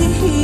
here.